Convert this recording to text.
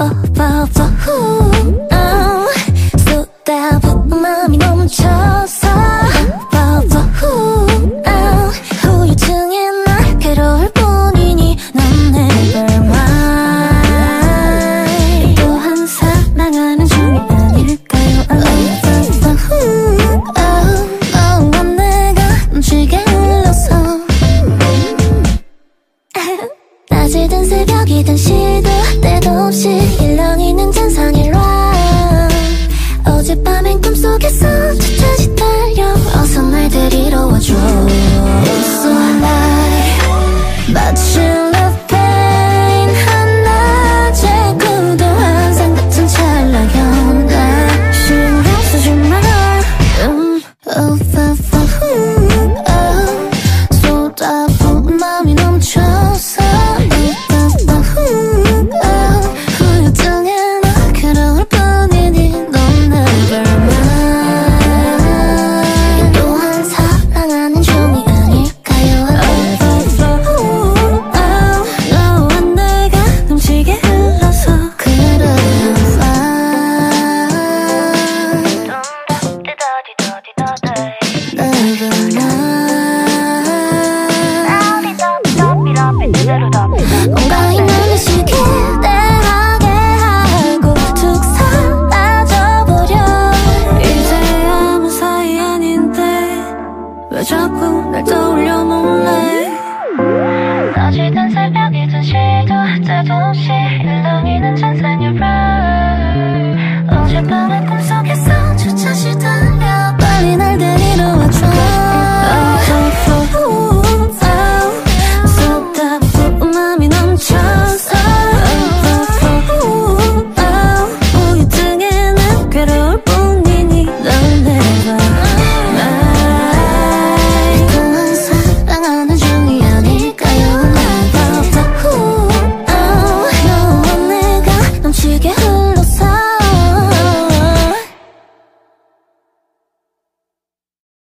overflow 속 这哭难都温柔梦泪